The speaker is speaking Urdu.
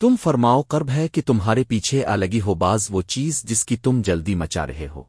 تم فرماؤ، قرب ہے کہ تمہارے پیچھے الگی ہو باز وہ چیز جس کی تم جلدی مچا رہے ہو۔